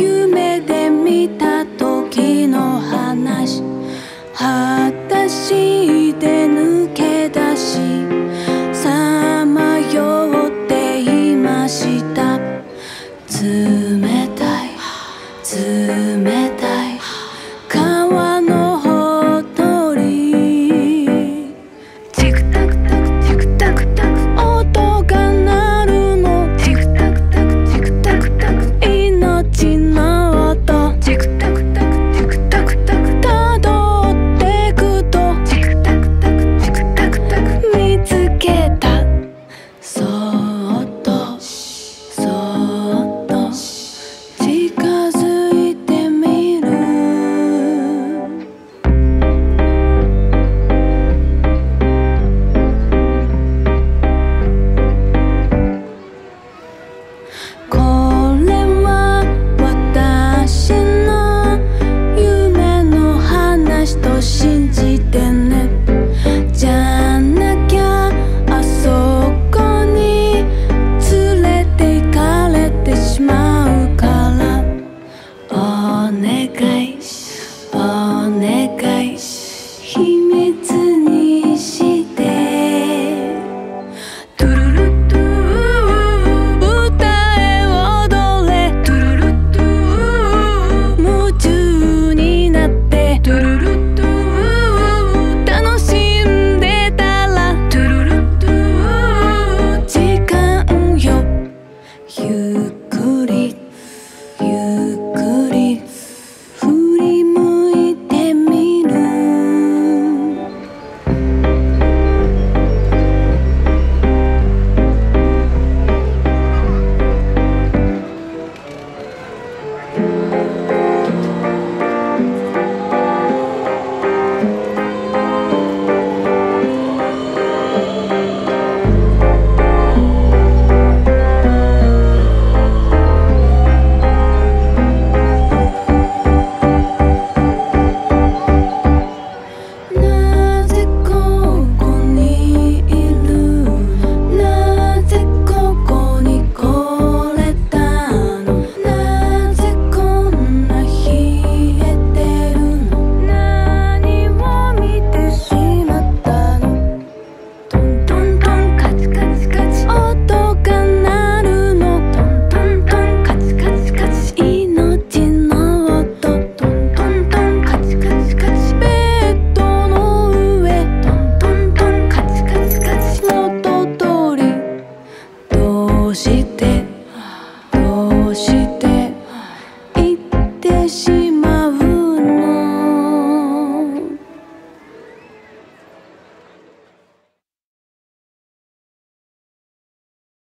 夢で見た時の話。